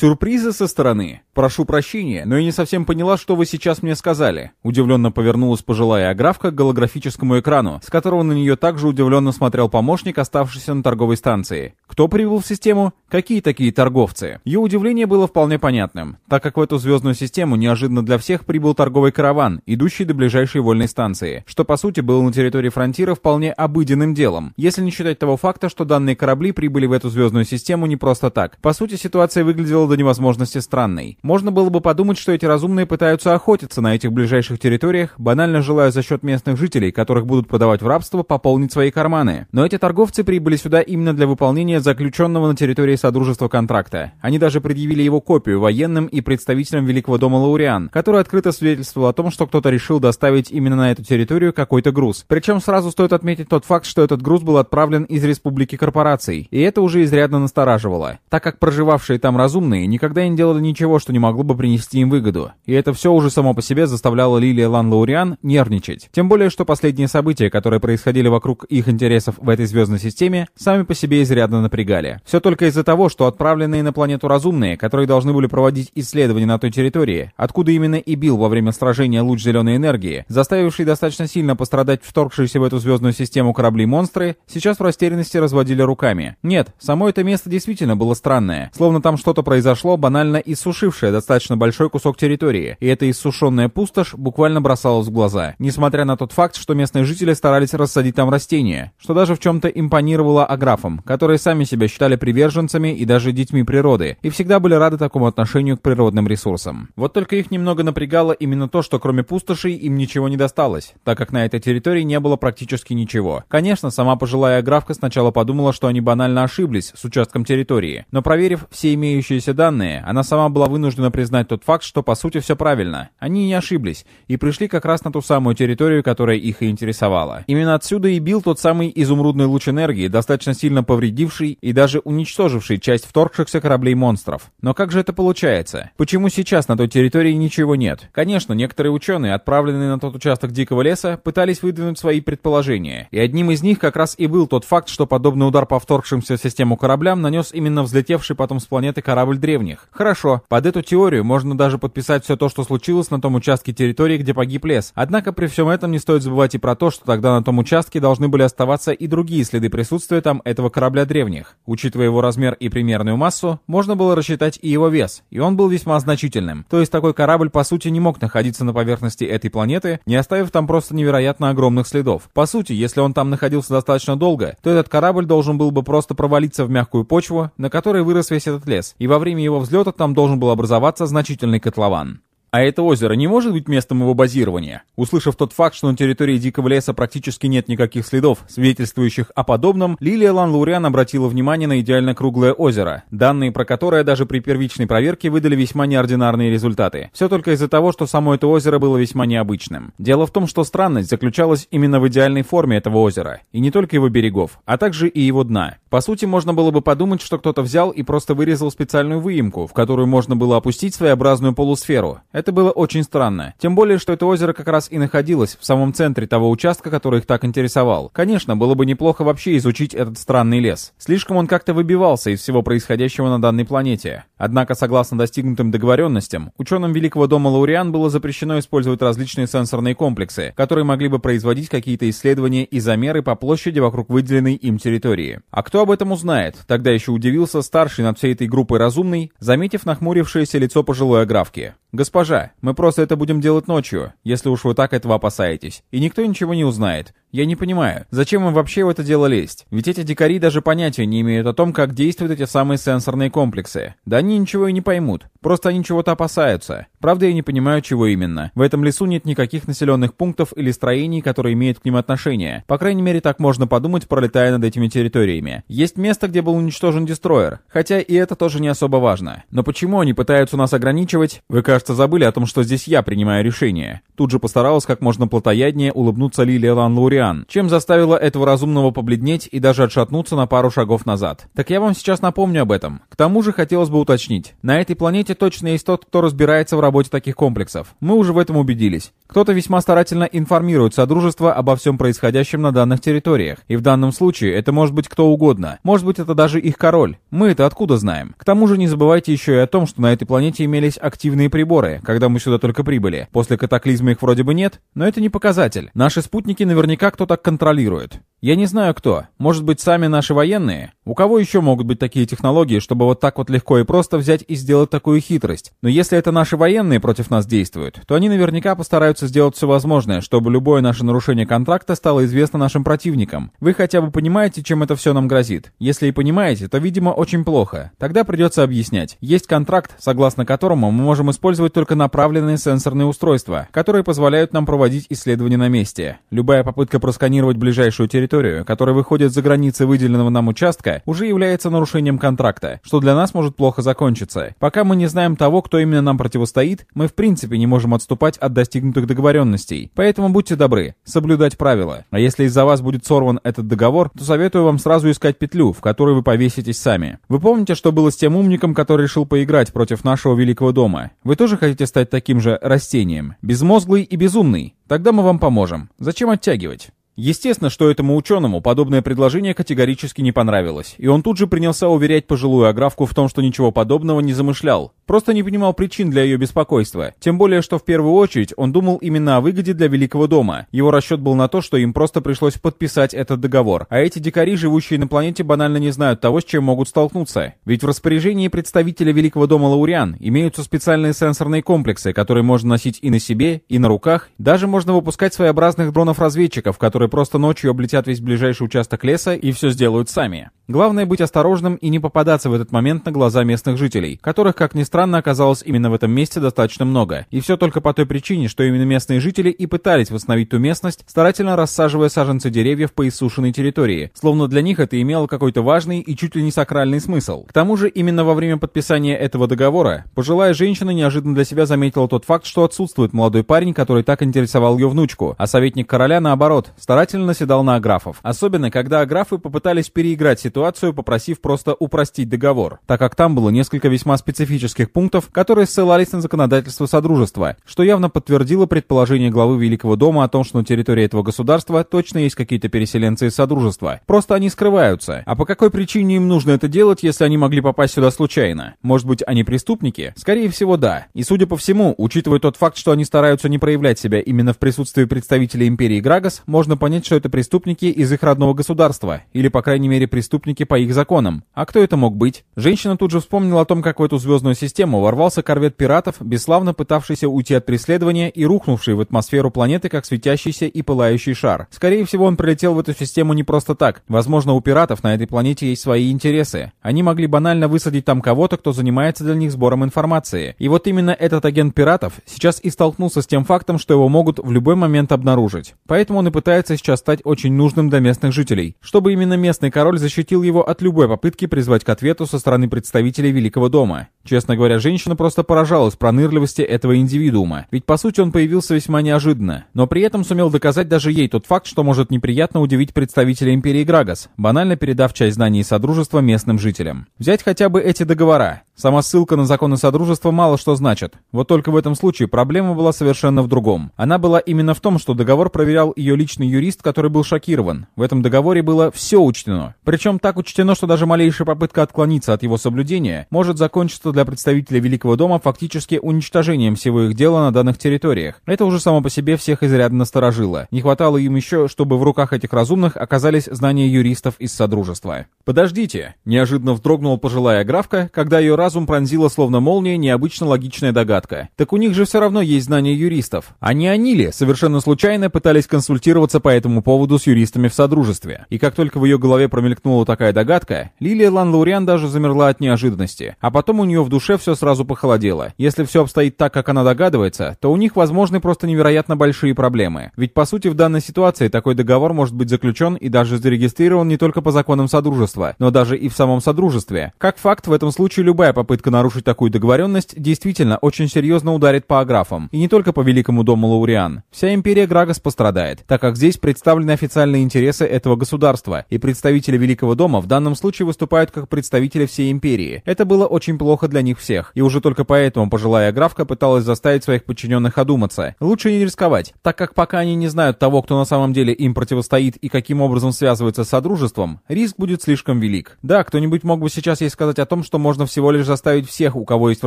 Сюрпризы со стороны. Прошу прощения, но я не совсем поняла, что вы сейчас мне сказали. Удивленно повернулась пожилая аграфка к голографическому экрану, с которого на нее также удивленно смотрел помощник, оставшийся на торговой станции. Кто прибыл в систему? Какие такие торговцы? Ее удивление было вполне понятным, так как в эту звездную систему неожиданно для всех прибыл торговый караван, идущий до ближайшей вольной станции, что по сути было на территории фронтира вполне обыденным делом, если не считать того факта, что данные корабли прибыли в эту звездную систему не просто так. По сути, ситуация выглядела до невозможности странной. Можно было бы подумать, что эти разумные пытаются охотиться на этих ближайших территориях, банально желая за счет местных жителей, которых будут продавать в рабство, пополнить свои карманы. Но эти торговцы прибыли сюда именно для выполнения заключенного на территории Содружества контракта. Они даже предъявили его копию военным и представителям Великого дома Лауриан, который открыто свидетельствовал о том, что кто-то решил доставить именно на эту территорию какой-то груз. Причем сразу стоит отметить тот факт, что этот груз был отправлен из Республики Корпораций, и это уже изрядно настораживало, так как проживавшие там разумные никогда не делали ничего, что не могло бы принести им выгоду, и это все уже само по себе заставляло Лилия Лан Лауриан нервничать. Тем более, что последние события, которые происходили вокруг их интересов в этой звездной системе, сами по себе изрядно напрягали. Все только из-за того, что отправленные на планету разумные, которые должны были проводить исследования на той территории, откуда именно и бил во время сражения луч зеленой энергии, заставивший достаточно сильно пострадать вторгшиеся в эту звездную систему корабли-монстры, сейчас в растерянности разводили руками. Нет, само это место действительно было странное, словно там что-то произошло, банально иссушившее достаточно большой кусок территории, и эта иссушенная пустошь буквально бросалась в глаза, несмотря на тот факт, что местные жители старались рассадить там растения, что даже в чем-то импонировало аграфам, которые сами себя считали приверженцами и даже детьми природы, и всегда были рады такому отношению к природным ресурсам. Вот только их немного напрягало именно то, что кроме пустошей им ничего не досталось, так как на этой территории не было практически ничего. Конечно, сама пожилая аграфка сначала подумала, что они банально ошиблись с участком территории, но проверив все имеющиеся данные, она сама была вынуждена признать тот факт, что по сути все правильно. Они не ошиблись и пришли как раз на ту самую территорию, которая их и интересовала. Именно отсюда и бил тот самый изумрудный луч энергии, достаточно сильно повредивший и даже уничтоживший часть вторгшихся кораблей монстров. Но как же это получается? Почему сейчас на той территории ничего нет? Конечно, некоторые ученые, отправленные на тот участок дикого леса, пытались выдвинуть свои предположения. И одним из них как раз и был тот факт, что подобный удар по вторгшимся в систему кораблям нанес именно взлетевший потом с планеты корабль древних. Хорошо, под эту теорию можно даже подписать все то, что случилось на том участке территории, где погиб лес. Однако при всем этом не стоит забывать и про то, что тогда на том участке должны были оставаться и другие следы присутствия там этого корабля древних. Учитывая его размер и примерную массу, можно было рассчитать и его вес, и он был весьма значительным. То есть такой корабль по сути не мог находиться на поверхности этой планеты, не оставив там просто невероятно огромных следов. По сути, если он там находился достаточно долго, то этот корабль должен был бы просто провалиться в мягкую почву, на которой вырос весь этот лес, и во время его взлета там должен был образоваться значительный котлован. А это озеро не может быть местом его базирования? Услышав тот факт, что на территории Дикого леса практически нет никаких следов, свидетельствующих о подобном, Лилия Лан-Лауриан обратила внимание на идеально круглое озеро, данные про которое даже при первичной проверке выдали весьма неординарные результаты. Все только из-за того, что само это озеро было весьма необычным. Дело в том, что странность заключалась именно в идеальной форме этого озера, и не только его берегов, а также и его дна. По сути, можно было бы подумать, что кто-то взял и просто вырезал специальную выемку, в которую можно было опустить своеобразную полусферу. Это было очень странно. Тем более, что это озеро как раз и находилось в самом центре того участка, который их так интересовал. Конечно, было бы неплохо вообще изучить этот странный лес. Слишком он как-то выбивался из всего происходящего на данной планете. Однако, согласно достигнутым договоренностям, ученым Великого дома Лауриан было запрещено использовать различные сенсорные комплексы, которые могли бы производить какие-то исследования и замеры по площади вокруг выделенной им территории. А кто об этом узнает? Тогда еще удивился старший над всей этой группой разумный, заметив нахмурившееся лицо пожилой аграфки. «Госпожа, мы просто это будем делать ночью, если уж вы так этого опасаетесь, и никто ничего не узнает. Я не понимаю, зачем им вообще в это дело лезть? Ведь эти дикари даже понятия не имеют о том, как действуют эти самые сенсорные комплексы. Да они ничего и не поймут, просто они чего-то опасаются. Правда, я не понимаю, чего именно. В этом лесу нет никаких населенных пунктов или строений, которые имеют к ним отношение. По крайней мере, так можно подумать, пролетая над этими территориями. Есть место, где был уничтожен дестройер, хотя и это тоже не особо важно. Но почему они пытаются нас ограничивать? Вы, кажется, забыли о том, что здесь я принимаю решение. Тут же постаралась как можно плотояднее улыбнуться Лилия Лан Лауриан, Лауриан, чем заставило этого разумного побледнеть и даже отшатнуться на пару шагов назад. Так я вам сейчас напомню об этом. К тому же хотелось бы уточнить. На этой планете точно есть тот, кто разбирается в работе таких комплексов. Мы уже в этом убедились. Кто-то весьма старательно информирует Содружество обо всем происходящем на данных территориях. И в данном случае это может быть кто угодно. Может быть это даже их король. Мы это откуда знаем? К тому же не забывайте еще и о том, что на этой планете имелись активные приборы, когда мы сюда только прибыли. После катаклизма их вроде бы нет, но это не показатель. Наши спутники наверняка кто-то контролирует. Я не знаю кто. Может быть, сами наши военные? У кого еще могут быть такие технологии, чтобы вот так вот легко и просто взять и сделать такую хитрость? Но если это наши военные против нас действуют, то они наверняка постараются сделать все возможное, чтобы любое наше нарушение контракта стало известно нашим противникам. Вы хотя бы понимаете, чем это все нам грозит? Если и понимаете, то, видимо, очень плохо. Тогда придется объяснять. Есть контракт, согласно которому мы можем использовать только направленные сенсорные устройства, которые позволяют нам проводить исследования на месте. Любая попытка просканировать ближайшую территорию которая выходит за границы выделенного нам участка, уже является нарушением контракта, что для нас может плохо закончиться. Пока мы не знаем того, кто именно нам противостоит, мы в принципе не можем отступать от достигнутых договоренностей. Поэтому будьте добры, соблюдать правила. А если из-за вас будет сорван этот договор, то советую вам сразу искать петлю, в которой вы повеситесь сами. Вы помните, что было с тем умником, который решил поиграть против нашего великого дома? Вы тоже хотите стать таким же растением? Безмозглый и безумный? Тогда мы вам поможем. Зачем оттягивать? Естественно, что этому ученому подобное предложение категорически не понравилось, и он тут же принялся уверять пожилую аграфку в том, что ничего подобного не замышлял, просто не понимал причин для ее беспокойства. Тем более, что в первую очередь он думал именно о выгоде для Великого дома. Его расчет был на то, что им просто пришлось подписать этот договор, а эти дикари, живущие на планете, банально не знают того, с чем могут столкнуться. Ведь в распоряжении представителя Великого дома Лауриан имеются специальные сенсорные комплексы, которые можно носить и на себе, и на руках. Даже можно выпускать своеобразных дронов-разведчиков, которые просто ночью облетят весь ближайший участок леса и все сделают сами. Главное быть осторожным и не попадаться в этот момент на глаза местных жителей, которых, как ни странно, оказалось именно в этом месте достаточно много. И все только по той причине, что именно местные жители и пытались восстановить ту местность, старательно рассаживая саженцы деревьев по иссушенной территории, словно для них это имело какой-то важный и чуть ли не сакральный смысл. К тому же, именно во время подписания этого договора, пожилая женщина неожиданно для себя заметила тот факт, что отсутствует молодой парень, который так интересовал ее внучку, а советник короля, наоборот, старательно наседал на аграфов. Особенно, когда аграфы попытались переиграть ситуацию, попросив просто упростить договор, так как там было несколько весьма специфических пунктов, которые ссылались на законодательство Содружества, что явно подтвердило предположение главы Великого дома о том, что на территории этого государства точно есть какие-то переселенцы из Содружества. Просто они скрываются. А по какой причине им нужно это делать, если они могли попасть сюда случайно? Может быть, они преступники? Скорее всего, да. И судя по всему, учитывая тот факт, что они стараются не проявлять себя именно в присутствии представителей Империи Грагас, можно понять, что это преступники из их родного государства, или, по крайней мере, преступники по их законам. А кто это мог быть? Женщина тут же вспомнила о том, как в эту звездную систему ворвался корвет пиратов, бесславно пытавшийся уйти от преследования и рухнувший в атмосферу планеты как светящийся и пылающий шар. Скорее всего, он прилетел в эту систему не просто так. Возможно, у пиратов на этой планете есть свои интересы. Они могли банально высадить там кого-то, кто занимается для них сбором информации. И вот именно этот агент пиратов сейчас и столкнулся с тем фактом, что его могут в любой момент обнаружить. Поэтому он и пытается сейчас стать очень нужным для местных жителей, чтобы именно местный король защитил его от любой попытки призвать к ответу со стороны представителей Великого дома. Честно говоря, женщина просто поражалась пронырливости этого индивидуума, ведь по сути он появился весьма неожиданно, но при этом сумел доказать даже ей тот факт, что может неприятно удивить представителя Империи Грагас, банально передав часть знаний и Содружества местным жителям. Взять хотя бы эти договора. Сама ссылка на законы Содружества мало что значит. Вот только в этом случае проблема была совершенно в другом. Она была именно в том, что договор проверял ее личный юрист, который был шокирован. В этом договоре было все учтено. Причем так учтено, что даже малейшая попытка отклониться от его соблюдения может закончиться для представителей Великого дома фактически уничтожением всего их дела на данных территориях. Это уже само по себе всех изрядно насторожило. Не хватало им еще, чтобы в руках этих разумных оказались знания юристов из Содружества. «Подождите!» – неожиданно вздрогнула пожилая графка, когда ее раз разум пронзила словно молния необычно логичная догадка. Так у них же все равно есть знания юристов. А не они ли совершенно случайно пытались консультироваться по этому поводу с юристами в Содружестве? И как только в ее голове промелькнула такая догадка, Лилия Лан даже замерла от неожиданности. А потом у нее в душе все сразу похолодело. Если все обстоит так, как она догадывается, то у них возможны просто невероятно большие проблемы. Ведь по сути в данной ситуации такой договор может быть заключен и даже зарегистрирован не только по законам Содружества, но даже и в самом Содружестве. Как факт, в этом случае любая попытка нарушить такую договоренность действительно очень серьезно ударит по аграфам, и не только по Великому дому Лауриан. Вся империя Грагас пострадает, так как здесь представлены официальные интересы этого государства, и представители Великого дома в данном случае выступают как представители всей империи. Это было очень плохо для них всех, и уже только поэтому пожилая аграфка пыталась заставить своих подчиненных одуматься. Лучше не рисковать, так как пока они не знают того, кто на самом деле им противостоит и каким образом связывается с Содружеством, риск будет слишком велик. Да, кто-нибудь мог бы сейчас ей сказать о том, что можно всего лишь заставить всех, у кого есть в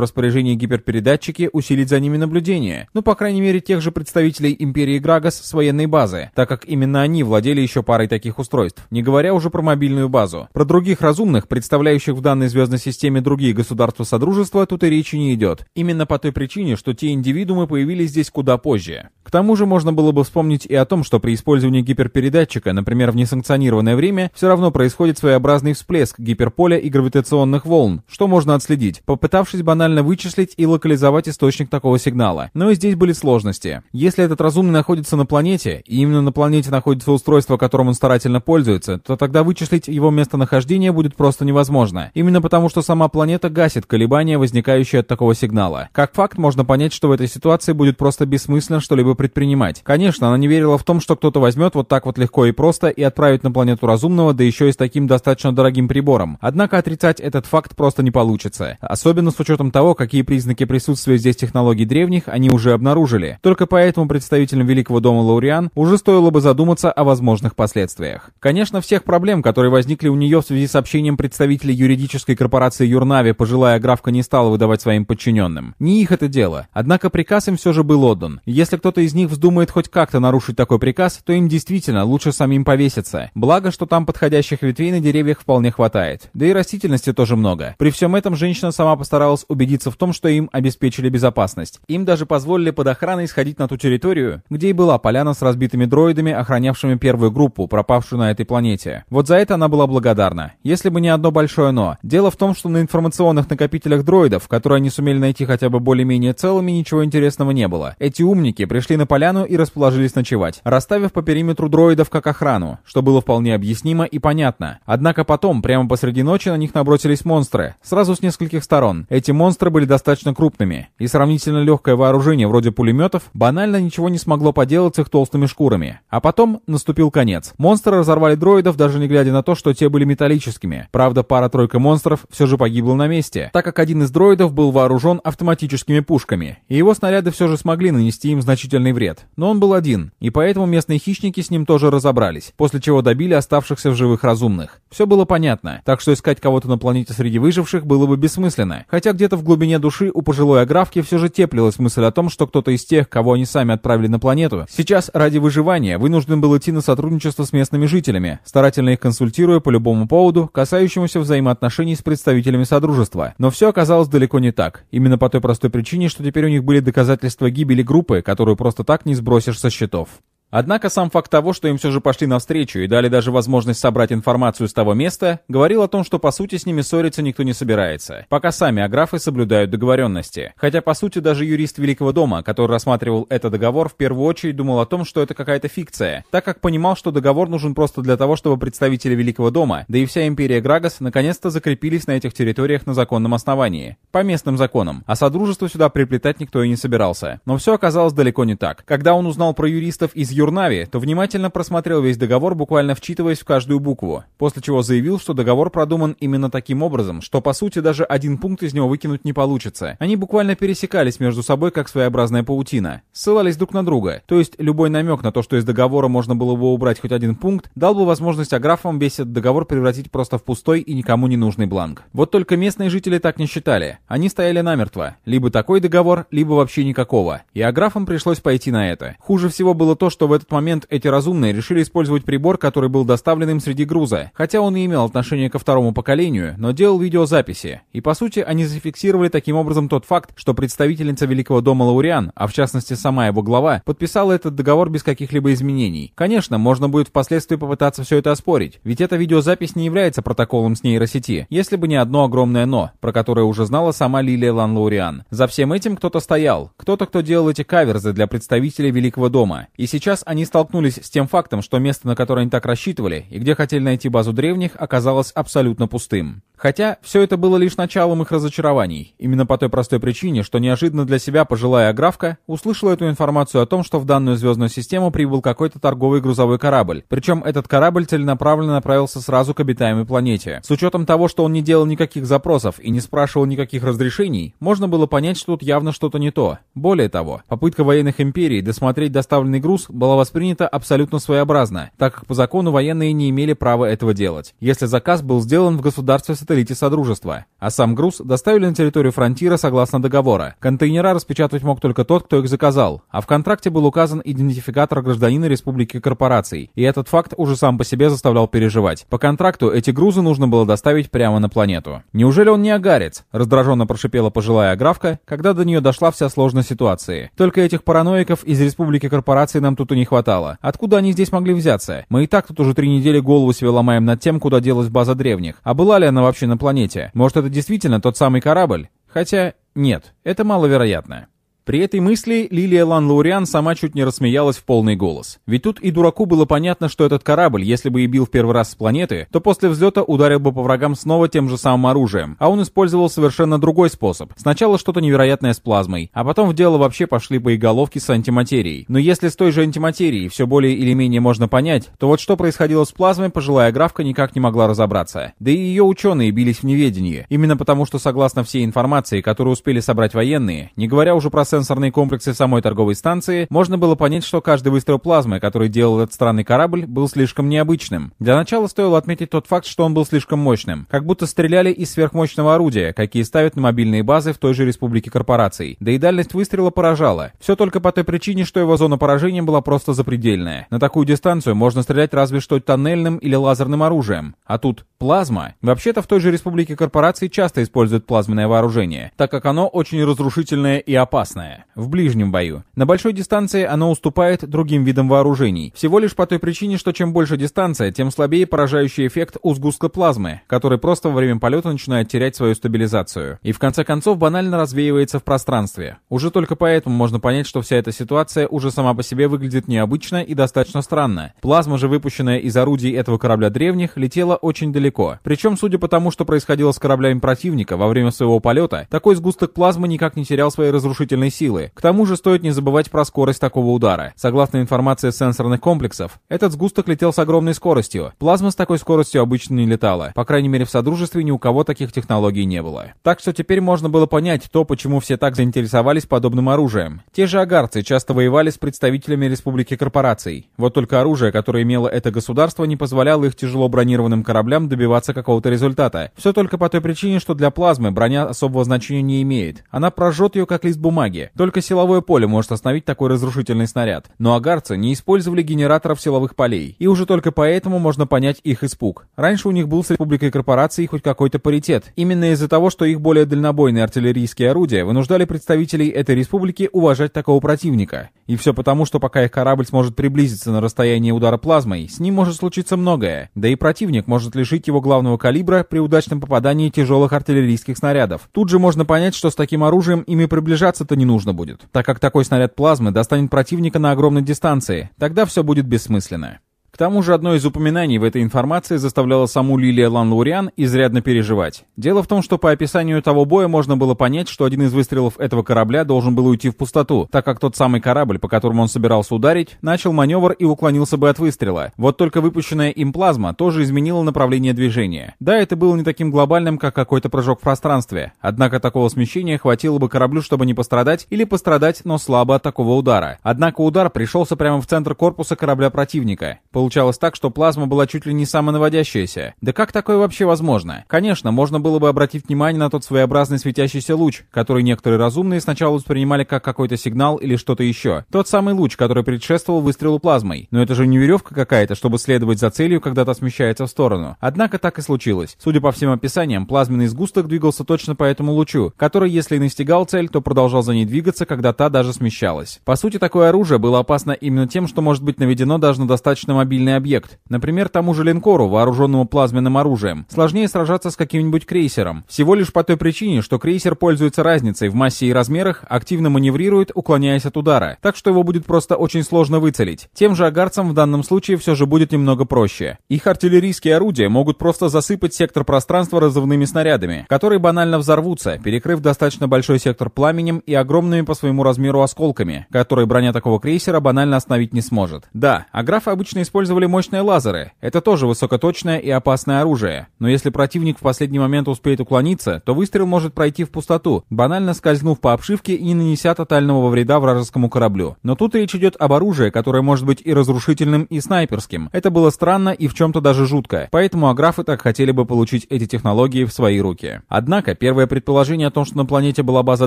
распоряжении гиперпередатчики, усилить за ними наблюдение. Ну, по крайней мере, тех же представителей Империи Грагас с военной базы, так как именно они владели еще парой таких устройств, не говоря уже про мобильную базу. Про других разумных, представляющих в данной звездной системе другие государства Содружества, тут и речи не идет. Именно по той причине, что те индивидуумы появились здесь куда позже. К тому же можно было бы вспомнить и о том, что при использовании гиперпередатчика, например, в несанкционированное время, все равно происходит своеобразный всплеск гиперполя и гравитационных волн, что можно отследить, попытавшись банально вычислить и локализовать источник такого сигнала. Но и здесь были сложности. Если этот разумный находится на планете, и именно на планете находится устройство, которым он старательно пользуется, то тогда вычислить его местонахождение будет просто невозможно. Именно потому, что сама планета гасит колебания, возникающие от такого сигнала. Как факт, можно понять, что в этой ситуации будет просто бессмысленно что-либо предпринимать. Конечно, она не верила в том, что кто-то возьмет вот так вот легко и просто и отправит на планету разумного, да еще и с таким достаточно дорогим прибором. Однако отрицать этот факт просто не получится. Особенно с учетом того, какие признаки присутствия здесь технологий древних они уже обнаружили. Только поэтому представителям Великого дома Лауриан уже стоило бы задуматься о возможных последствиях. Конечно, всех проблем, которые возникли у нее в связи с общением представителей юридической корпорации Юрнави, пожилая графка не стала выдавать своим подчиненным. Не их это дело. Однако приказ им все же был отдан. Если кто-то из них вздумает хоть как-то нарушить такой приказ, то им действительно лучше самим повеситься. Благо, что там подходящих ветвей на деревьях вполне хватает. Да и растительности тоже много. При всем этом женщина сама постаралась убедиться в том, что им обеспечили безопасность. Им даже позволили под охраной сходить на ту территорию, где и была поляна с разбитыми дроидами, охранявшими первую группу, пропавшую на этой планете. Вот за это она была благодарна. Если бы не одно большое «но». Дело в том, что на информационных накопителях дроидов, которые они сумели найти хотя бы более-менее целыми, ничего интересного не было. Эти умники пришли на поляну и расположились ночевать, расставив по периметру дроидов как охрану, что было вполне объяснимо и понятно. Однако потом, прямо посреди ночи, на них набросились монстры, сразу с нескольких сторон. Эти монстры были достаточно крупными, и сравнительно легкое вооружение вроде пулеметов банально ничего не смогло поделать с их толстыми шкурами. А потом наступил конец. Монстры разорвали дроидов, даже не глядя на то, что те были металлическими. Правда, пара-тройка монстров все же погибла на месте, так как один из дроидов был вооружен автоматическими пушками, и его снаряды все же смогли нанести им значительный вред. Но он был один, и поэтому местные хищники с ним тоже разобрались, после чего добили оставшихся в живых разумных. Все было понятно, так что искать кого-то на планете среди выживших было бы бессмысленно. Хотя где-то в глубине души у пожилой аграфки все же теплилась мысль о том, что кто-то из тех, кого они сами отправили на планету, сейчас ради выживания вынужден был идти на сотрудничество с местными жителями, старательно их консультируя по любому поводу, касающемуся взаимоотношений с представителями Содружества. Но все оказалось далеко не так. Именно по той простой причине, что теперь у них были доказательства гибели группы, которую просто так не сбросишь со счетов. Однако сам факт того, что им все же пошли навстречу и дали даже возможность собрать информацию с того места, говорил о том, что по сути с ними ссориться никто не собирается, пока сами аграфы соблюдают договоренности. Хотя по сути даже юрист Великого дома, который рассматривал этот договор, в первую очередь думал о том, что это какая-то фикция, так как понимал, что договор нужен просто для того, чтобы представители Великого дома, да и вся империя Грагас, наконец-то закрепились на этих территориях на законном основании, по местным законам, а Содружество сюда приплетать никто и не собирался. Но все оказалось далеко не так. Когда он узнал про юристов из Юрнави, то внимательно просмотрел весь договор, буквально вчитываясь в каждую букву, после чего заявил, что договор продуман именно таким образом, что по сути даже один пункт из него выкинуть не получится. Они буквально пересекались между собой как своеобразная паутина, ссылались друг на друга, то есть любой намек на то, что из договора можно было бы убрать хоть один пункт, дал бы возможность аграфам весь этот договор превратить просто в пустой и никому не нужный бланк. Вот только местные жители так не считали. Они стояли намертво. Либо такой договор, либо вообще никакого. И аграфам пришлось пойти на это. Хуже всего было то, что в этот момент эти разумные решили использовать прибор, который был доставлен им среди груза. Хотя он и имел отношение ко второму поколению, но делал видеозаписи. И по сути они зафиксировали таким образом тот факт, что представительница Великого дома Лауриан, а в частности сама его глава, подписала этот договор без каких-либо изменений. Конечно, можно будет впоследствии попытаться все это оспорить, ведь эта видеозапись не является протоколом с нейросети, если бы не одно огромное «но», про которое уже знала сама Лилия Лан Лауриан. За всем этим кто-то стоял, кто-то, кто делал эти каверзы для представителей Великого дома. И сейчас они столкнулись с тем фактом, что место, на которое они так рассчитывали, и где хотели найти базу древних, оказалось абсолютно пустым. Хотя все это было лишь началом их разочарований. Именно по той простой причине, что неожиданно для себя пожилая аграфка услышала эту информацию о том, что в данную звездную систему прибыл какой-то торговый грузовой корабль. Причем этот корабль целенаправленно направился сразу к обитаемой планете. С учетом того, что он не делал никаких запросов и не спрашивал никаких разрешений, можно было понять, что тут явно что-то не то. Более того, попытка военных империй досмотреть доставленный груз была воспринята абсолютно своеобразно, так как по закону военные не имели права этого делать, если заказ был сделан в государстве сателлите Содружества, а сам груз доставили на территорию фронтира согласно договора. Контейнера распечатать мог только тот, кто их заказал, а в контракте был указан идентификатор гражданина Республики Корпораций, и этот факт уже сам по себе заставлял переживать. По контракту эти грузы нужно было доставить прямо на планету. Неужели он не агарец? Раздраженно прошипела пожилая аграфка, когда до нее дошла вся сложность ситуации. Только этих параноиков из Республики Корпораций нам тут и не хватало. Откуда они здесь могли взяться? Мы и так тут уже три недели голову себе ломаем над тем, куда делась база древних. А была ли она вообще на планете? Может, это действительно тот самый корабль? Хотя, нет, это маловероятно. При этой мысли Лилия Лан-Лауриан сама чуть не рассмеялась в полный голос. Ведь тут и дураку было понятно, что этот корабль, если бы и бил в первый раз с планеты, то после взлета ударил бы по врагам снова тем же самым оружием. А он использовал совершенно другой способ. Сначала что-то невероятное с плазмой, а потом в дело вообще пошли боеголовки с антиматерией. Но если с той же антиматерией все более или менее можно понять, то вот что происходило с плазмой, пожилая графка никак не могла разобраться. Да и ее ученые бились в неведении. Именно потому, что согласно всей информации, которую успели собрать военные, не говоря уже про сенсорные комплексы самой торговой станции, можно было понять, что каждый выстрел плазмы, который делал этот странный корабль, был слишком необычным. Для начала стоило отметить тот факт, что он был слишком мощным. Как будто стреляли из сверхмощного орудия, какие ставят на мобильные базы в той же республике корпораций. Да и дальность выстрела поражала. Все только по той причине, что его зона поражения была просто запредельная. На такую дистанцию можно стрелять разве что тоннельным или лазерным оружием. А тут плазма. Вообще-то в той же республике корпораций часто используют плазменное вооружение, так как оно очень разрушительное и опасное опасное в ближнем бою. На большой дистанции оно уступает другим видам вооружений. Всего лишь по той причине, что чем больше дистанция, тем слабее поражающий эффект у сгустка плазмы, который просто во время полета начинает терять свою стабилизацию. И в конце концов банально развеивается в пространстве. Уже только поэтому можно понять, что вся эта ситуация уже сама по себе выглядит необычно и достаточно странно. Плазма же, выпущенная из орудий этого корабля древних, летела очень далеко. Причем, судя по тому, что происходило с кораблями противника во время своего полета, такой сгусток плазмы никак не терял своей разрушительной силы. К тому же стоит не забывать про скорость такого удара. Согласно информации сенсорных комплексов, этот сгусток летел с огромной скоростью. Плазма с такой скоростью обычно не летала. По крайней мере в Содружестве ни у кого таких технологий не было. Так что теперь можно было понять то, почему все так заинтересовались подобным оружием. Те же агарцы часто воевали с представителями республики корпораций. Вот только оружие, которое имело это государство, не позволяло их тяжело бронированным кораблям добиваться какого-то результата. Все только по той причине, что для плазмы броня особого значения не имеет. Она прожжет ее как лист бумаги. Только силовое поле может остановить такой разрушительный снаряд. Но агарцы не использовали генераторов силовых полей. И уже только поэтому можно понять их испуг. Раньше у них был с Республикой Корпорации хоть какой-то паритет. Именно из-за того, что их более дальнобойные артиллерийские орудия вынуждали представителей этой республики уважать такого противника. И все потому, что пока их корабль сможет приблизиться на расстояние удара плазмой, с ним может случиться многое. Да и противник может лишить его главного калибра при удачном попадании тяжелых артиллерийских снарядов. Тут же можно понять, что с таким оружием ими приближаться-то не нужно будет, так как такой снаряд плазмы достанет противника на огромной дистанции. Тогда все будет бессмысленно. К тому же одно из упоминаний в этой информации заставляло саму Лилия Лан-Лауриан изрядно переживать. Дело в том, что по описанию того боя можно было понять, что один из выстрелов этого корабля должен был уйти в пустоту, так как тот самый корабль, по которому он собирался ударить, начал маневр и уклонился бы от выстрела. Вот только выпущенная им плазма тоже изменила направление движения. Да, это было не таким глобальным, как какой-то прыжок в пространстве, однако такого смещения хватило бы кораблю, чтобы не пострадать или пострадать, но слабо от такого удара. Однако удар пришелся прямо в центр корпуса корабля противника. Получалось так, что плазма была чуть ли не самонаводящаяся. Да как такое вообще возможно? Конечно, можно было бы обратить внимание на тот своеобразный светящийся луч, который некоторые разумные сначала воспринимали как какой-то сигнал или что-то еще. Тот самый луч, который предшествовал выстрелу плазмой. Но это же не веревка какая-то, чтобы следовать за целью, когда та смещается в сторону. Однако так и случилось. Судя по всем описаниям, плазменный сгусток двигался точно по этому лучу, который, если и настигал цель, то продолжал за ней двигаться, когда та даже смещалась. По сути, такое оружие было опасно именно тем, что может быть наведено даже на достаточно мобильный объект. Например, тому же линкору, вооруженному плазменным оружием, сложнее сражаться с каким-нибудь крейсером. Всего лишь по той причине, что крейсер пользуется разницей в массе и размерах, активно маневрирует, уклоняясь от удара, так что его будет просто очень сложно выцелить. Тем же агарцам в данном случае все же будет немного проще. Их артиллерийские орудия могут просто засыпать сектор пространства разрывными снарядами, которые банально взорвутся, перекрыв достаточно большой сектор пламенем и огромными по своему размеру осколками, которые броня такого крейсера банально остановить не сможет. Да, аграфы обычно использовали мощные лазеры. Это тоже высокоточное и опасное оружие. Но если противник в последний момент успеет уклониться, то выстрел может пройти в пустоту, банально скользнув по обшивке и не нанеся тотального вреда вражескому кораблю. Но тут речь идет об оружии, которое может быть и разрушительным, и снайперским. Это было странно и в чем-то даже жутко. Поэтому аграфы так хотели бы получить эти технологии в свои руки. Однако, первое предположение о том, что на планете была база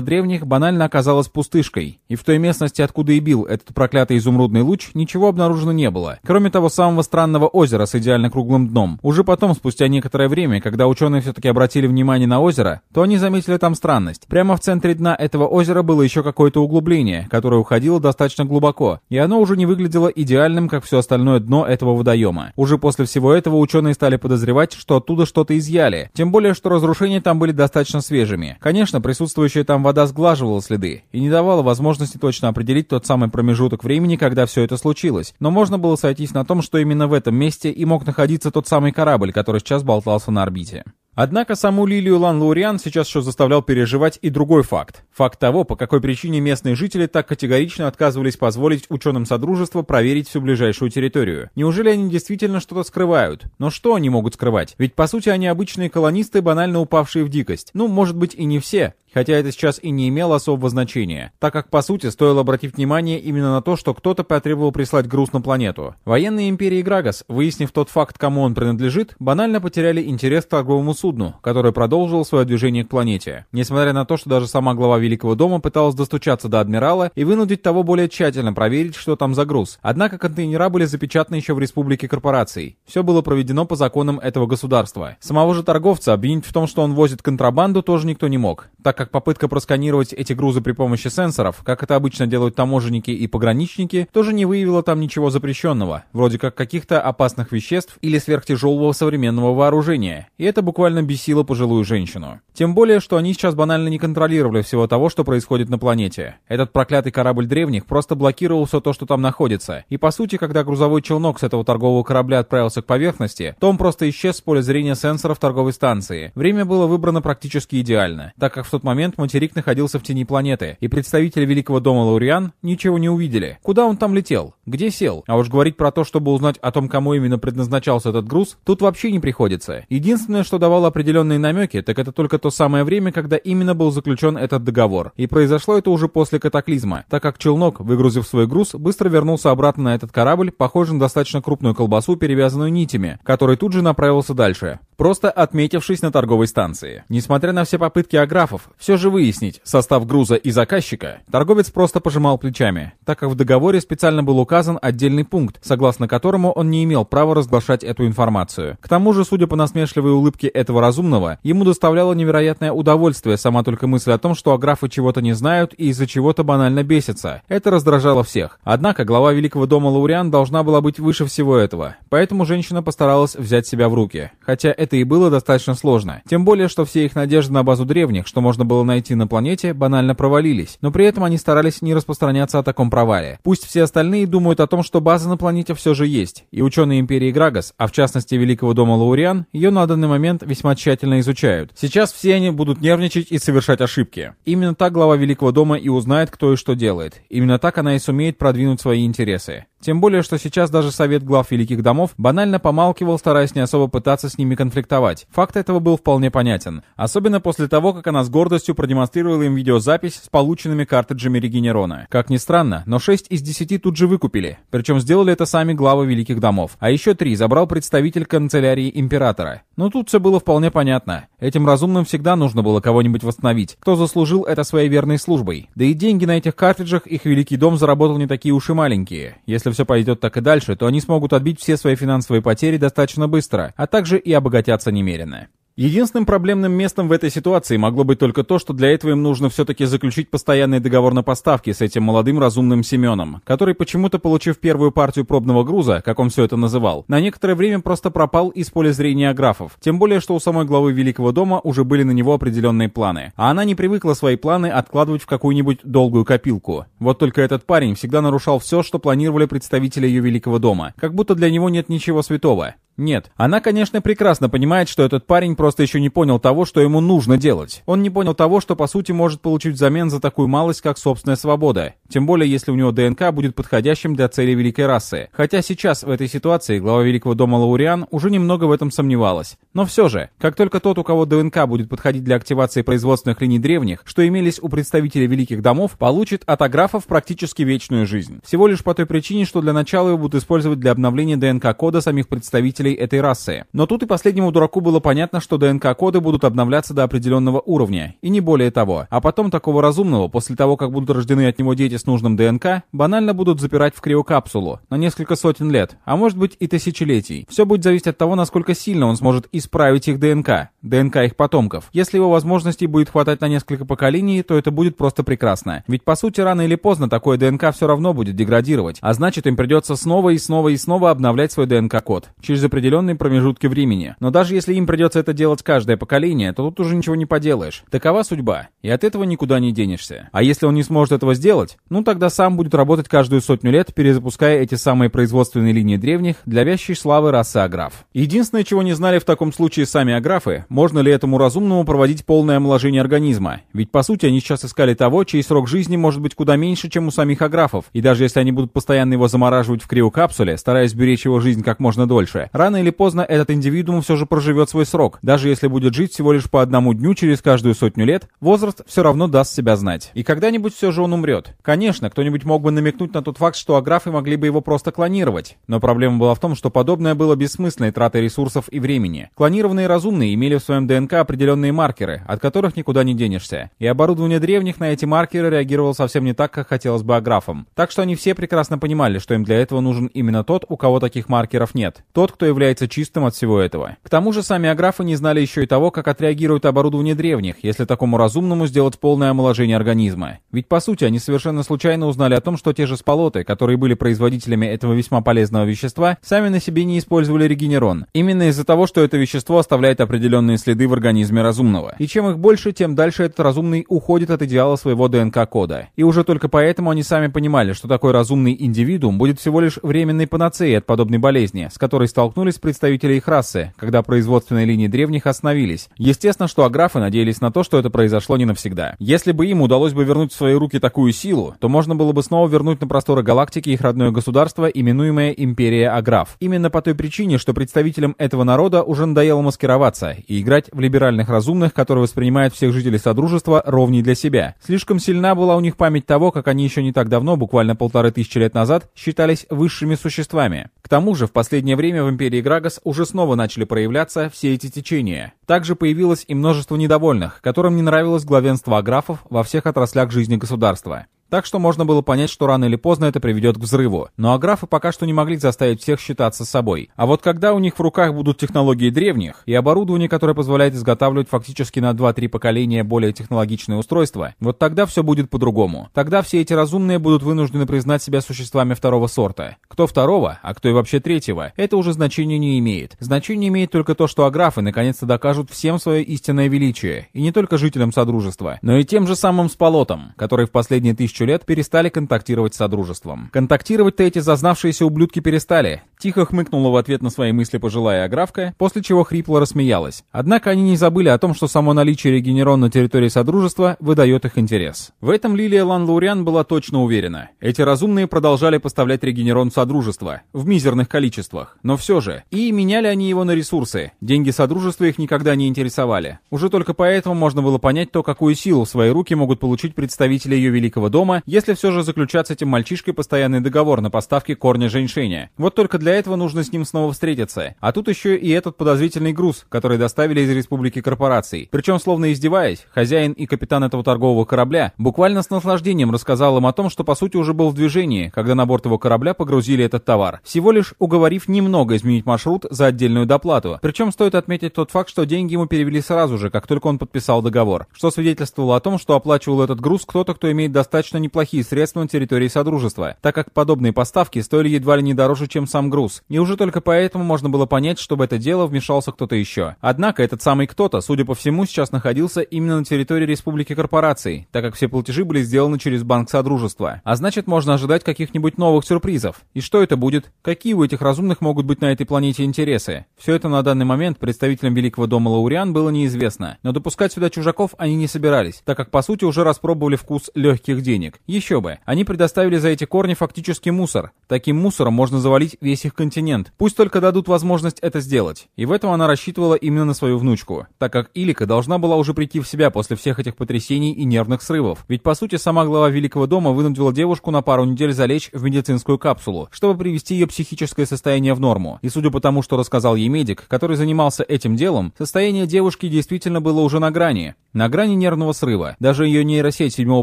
древних, банально оказалось пустышкой. И в той местности, откуда и бил этот проклятый изумрудный луч, ничего обнаружено не было. Кроме того самого странного озера с идеально круглым дном. Уже потом, спустя некоторое время, когда ученые все-таки обратили внимание на озеро, то они заметили там странность. Прямо в центре дна этого озера было еще какое-то углубление, которое уходило достаточно глубоко, и оно уже не выглядело идеальным, как все остальное дно этого водоема. Уже после всего этого ученые стали подозревать, что оттуда что-то изъяли, тем более, что разрушения там были достаточно свежими. Конечно, присутствующая там вода сглаживала следы и не давала возможности точно определить тот самый промежуток времени, когда все это случилось, но можно было сойтись на том, что именно в этом месте и мог находиться тот самый корабль, который сейчас болтался на орбите. Однако саму Лилию Лан Лауриан сейчас еще заставлял переживать и другой факт. Факт того, по какой причине местные жители так категорично отказывались позволить ученым Содружества проверить всю ближайшую территорию. Неужели они действительно что-то скрывают? Но что они могут скрывать? Ведь по сути они обычные колонисты, банально упавшие в дикость. Ну, может быть и не все, хотя это сейчас и не имело особого значения, так как, по сути, стоило обратить внимание именно на то, что кто-то потребовал прислать груз на планету. Военные империи Грагас, выяснив тот факт, кому он принадлежит, банально потеряли интерес к торговому судну, которое продолжило свое движение к планете. Несмотря на то, что даже сама глава Великого дома пыталась достучаться до адмирала и вынудить того более тщательно проверить, что там за груз. Однако контейнера были запечатаны еще в республике корпораций. Все было проведено по законам этого государства. Самого же торговца обвинить в том, что он возит контрабанду, тоже никто не мог, так как попытка просканировать эти грузы при помощи сенсоров, как это обычно делают таможенники и пограничники, тоже не выявила там ничего запрещенного, вроде как каких-то опасных веществ или сверхтяжелого современного вооружения, и это буквально бесило пожилую женщину. Тем более, что они сейчас банально не контролировали всего того, что происходит на планете. Этот проклятый корабль древних просто блокировал все то, что там находится, и по сути, когда грузовой челнок с этого торгового корабля отправился к поверхности, то он просто исчез с поля зрения сенсоров торговой станции. Время было выбрано практически идеально, так как в тот момент материк находился в тени планеты, и представители Великого дома Лауриан ничего не увидели. Куда он там летел? Где сел? А уж говорить про то, чтобы узнать о том, кому именно предназначался этот груз, тут вообще не приходится. Единственное, что давало определенные намеки, так это только то самое время, когда именно был заключен этот договор. И произошло это уже после катаклизма, так как челнок, выгрузив свой груз, быстро вернулся обратно на этот корабль, похожий на достаточно крупную колбасу, перевязанную нитями, который тут же направился дальше просто отметившись на торговой станции. Несмотря на все попытки аграфов все же выяснить состав груза и заказчика, торговец просто пожимал плечами, так как в договоре специально был указан отдельный пункт, согласно которому он не имел права разглашать эту информацию. К тому же, судя по насмешливой улыбке этого разумного, ему доставляло невероятное удовольствие сама только мысль о том, что аграфы чего-то не знают и из-за чего-то банально бесятся. Это раздражало всех. Однако глава Великого дома Лауриан должна была быть выше всего этого, поэтому женщина постаралась взять себя в руки. Хотя это это и было достаточно сложно. Тем более, что все их надежды на базу древних, что можно было найти на планете, банально провалились. Но при этом они старались не распространяться о таком провале. Пусть все остальные думают о том, что база на планете все же есть. И ученые Империи Грагас, а в частности Великого дома Лауриан, ее на данный момент весьма тщательно изучают. Сейчас все они будут нервничать и совершать ошибки. Именно так глава Великого дома и узнает, кто и что делает. Именно так она и сумеет продвинуть свои интересы. Тем более, что сейчас даже Совет глав Великих Домов банально помалкивал, стараясь не особо пытаться с ними конфликтовать. Факт этого был вполне понятен. Особенно после того, как она с гордостью продемонстрировала им видеозапись с полученными картриджами Регенерона. Как ни странно, но 6 из 10 тут же выкупили. Причем сделали это сами главы Великих Домов. А еще 3 забрал представитель канцелярии Императора. Но тут все было вполне понятно. Этим разумным всегда нужно было кого-нибудь восстановить, кто заслужил это своей верной службой. Да и деньги на этих картриджах их Великий Дом заработал не такие уж и маленькие. Если если все пойдет так и дальше, то они смогут отбить все свои финансовые потери достаточно быстро, а также и обогатятся немерено. Единственным проблемным местом в этой ситуации могло быть только то, что для этого им нужно все-таки заключить постоянный договор на поставки с этим молодым разумным Семеном, который почему-то, получив первую партию пробного груза, как он все это называл, на некоторое время просто пропал из поля зрения аграфов. Тем более, что у самой главы Великого дома уже были на него определенные планы. А она не привыкла свои планы откладывать в какую-нибудь долгую копилку. Вот только этот парень всегда нарушал все, что планировали представители ее Великого дома. Как будто для него нет ничего святого. Нет. Она, конечно, прекрасно понимает, что этот парень просто еще не понял того, что ему нужно делать. Он не понял того, что по сути может получить взамен за такую малость, как собственная свобода. Тем более, если у него ДНК будет подходящим для цели великой расы. Хотя сейчас, в этой ситуации, глава Великого дома Лауриан уже немного в этом сомневалась. Но все же, как только тот, у кого ДНК будет подходить для активации производственных линий древних, что имелись у представителей великих домов, получит от аграфов практически вечную жизнь. Всего лишь по той причине, что для начала его будут использовать для обновления ДНК-кода самих представителей представителей этой расы. Но тут и последнему дураку было понятно, что ДНК-коды будут обновляться до определенного уровня, и не более того. А потом такого разумного, после того, как будут рождены от него дети с нужным ДНК, банально будут запирать в криокапсулу на несколько сотен лет, а может быть и тысячелетий. Все будет зависеть от того, насколько сильно он сможет исправить их ДНК, ДНК их потомков. Если его возможностей будет хватать на несколько поколений, то это будет просто прекрасно. Ведь по сути рано или поздно такое ДНК все равно будет деградировать, а значит им придется снова и снова и снова обновлять свой ДНК-код через определенные промежутки времени. Но даже если им придется это делать каждое поколение, то тут уже ничего не поделаешь. Такова судьба, и от этого никуда не денешься. А если он не сможет этого сделать, ну тогда сам будет работать каждую сотню лет, перезапуская эти самые производственные линии древних для вящей славы расы Аграф. Единственное, чего не знали в таком случае сами Аграфы, можно ли этому разумному проводить полное омоложение организма. Ведь по сути они сейчас искали того, чей срок жизни может быть куда меньше, чем у самих Аграфов. И даже если они будут постоянно его замораживать в криокапсуле, стараясь беречь его жизнь как можно дольше, рано или поздно этот индивидуум все же проживет свой срок. Даже если будет жить всего лишь по одному дню через каждую сотню лет, возраст все равно даст себя знать. И когда-нибудь все же он умрет. Конечно, кто-нибудь мог бы намекнуть на тот факт, что аграфы могли бы его просто клонировать. Но проблема была в том, что подобное было бессмысленной тратой ресурсов и времени. Клонированные разумные имели в своем ДНК определенные маркеры, от которых никуда не денешься. И оборудование древних на эти маркеры реагировало совсем не так, как хотелось бы аграфам. Так что они все прекрасно понимали, что им для этого нужен именно тот, у кого таких маркеров нет. Тот, кто является чистым от всего этого. К тому же сами аграфы не знали еще и того, как отреагирует оборудование древних, если такому разумному сделать полное омоложение организма. Ведь по сути они совершенно случайно узнали о том, что те же сполоты, которые были производителями этого весьма полезного вещества, сами на себе не использовали регенерон. Именно из-за того, что это вещество оставляет определенные следы в организме разумного. И чем их больше, тем дальше этот разумный уходит от идеала своего ДНК-кода. И уже только поэтому они сами понимали, что такой разумный индивидуум будет всего лишь временной панацеей от подобной болезни, с которой столкнулись представители их расы, когда производственные линии древних остановились. Естественно, что аграфы надеялись на то, что это произошло не навсегда. Если бы им удалось бы вернуть в свои руки такую силу, то можно было бы снова вернуть на просторы галактики их родное государство, именуемое Империя Аграф. Именно по той причине, что представителям этого народа уже надоело маскироваться и играть в либеральных разумных, которые воспринимают всех жителей Содружества ровней для себя. Слишком сильна была у них память того, как они еще не так давно, буквально полторы тысячи лет назад, считались высшими существами. К тому же, в последнее время в Империи Грагас уже снова начали проявляться все эти течения. Также появилось и множество недовольных, которым не нравилось главенство аграфов во всех отраслях жизни государства. Так что можно было понять, что рано или поздно это приведет к взрыву. Но аграфы пока что не могли заставить всех считаться собой. А вот когда у них в руках будут технологии древних и оборудование, которое позволяет изготавливать фактически на 2-3 поколения более технологичные устройства, вот тогда все будет по-другому. Тогда все эти разумные будут вынуждены признать себя существами второго сорта. Кто второго, а кто и вообще третьего, это уже значения не имеет. Значение имеет только то, что аграфы наконец-то докажут всем свое истинное величие. И не только жителям Содружества, но и тем же самым Сполотам, которые в последние тысячи тысячу лет перестали контактировать с Содружеством. Контактировать-то эти зазнавшиеся ублюдки перестали. Тихо хмыкнула в ответ на свои мысли пожилая аграфка, после чего хрипло рассмеялась. Однако они не забыли о том, что само наличие регенерон на территории Содружества выдает их интерес. В этом Лилия Лан-Лауриан была точно уверена. Эти разумные продолжали поставлять регенерон в Содружество, в мизерных количествах. Но все же, и меняли они его на ресурсы. Деньги Содружества их никогда не интересовали. Уже только поэтому можно было понять то, какую силу в свои руки могут получить представители ее Великого дома, дома, если все же заключать с этим мальчишкой постоянный договор на поставки корня женьшеня. Вот только для этого нужно с ним снова встретиться. А тут еще и этот подозрительный груз, который доставили из республики корпораций. Причем, словно издеваясь, хозяин и капитан этого торгового корабля буквально с наслаждением рассказал им о том, что по сути уже был в движении, когда на борт его корабля погрузили этот товар, всего лишь уговорив немного изменить маршрут за отдельную доплату. Причем стоит отметить тот факт, что деньги ему перевели сразу же, как только он подписал договор, что свидетельствовало о том, что оплачивал этот груз кто-то, кто имеет достаточно неплохие средства на территории Содружества, так как подобные поставки стоили едва ли не дороже, чем сам груз. И уже только поэтому можно было понять, что в это дело вмешался кто-то еще. Однако этот самый кто-то, судя по всему, сейчас находился именно на территории Республики Корпораций, так как все платежи были сделаны через Банк Содружества. А значит, можно ожидать каких-нибудь новых сюрпризов. И что это будет? Какие у этих разумных могут быть на этой планете интересы? Все это на данный момент представителям Великого дома Лауриан было неизвестно, но допускать сюда чужаков они не собирались, так как по сути уже распробовали вкус легких денег. Еще бы, они предоставили за эти корни фактически мусор. Таким мусором можно завалить весь их континент. Пусть только дадут возможность это сделать. И в этом она рассчитывала именно на свою внучку, так как Илика должна была уже прийти в себя после всех этих потрясений и нервных срывов. Ведь по сути сама глава Великого дома вынудила девушку на пару недель залечь в медицинскую капсулу, чтобы привести ее психическое состояние в норму. И судя по тому, что рассказал ей медик, который занимался этим делом, состояние девушки действительно было уже на грани. На грани нервного срыва. Даже ее нейросеть седьмого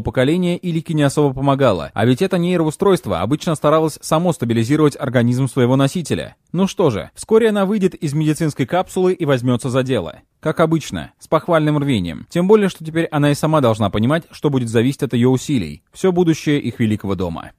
поколения Илике не особо помогала. А ведь это нейроустройство обычно старалось само стабилизировать организм своего носителя. Ну что же, вскоре она выйдет из медицинской капсулы и возьмется за дело. Как обычно, с похвальным рвением. Тем более, что теперь она и сама должна понимать, что будет зависеть от ее усилий. Все будущее их великого дома.